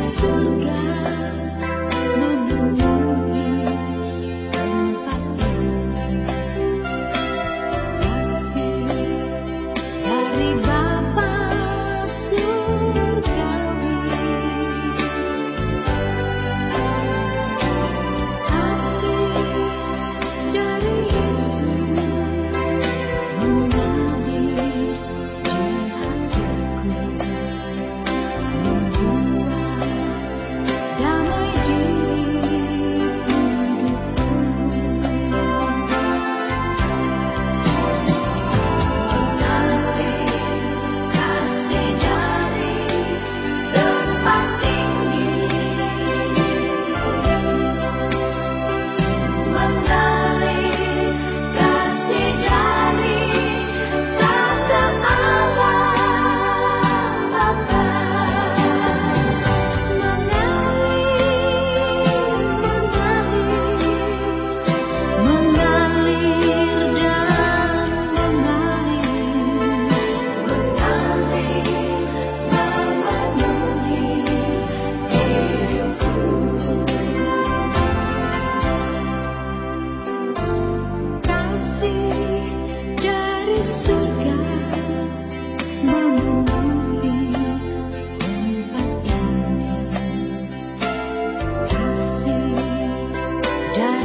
surga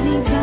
Johnny.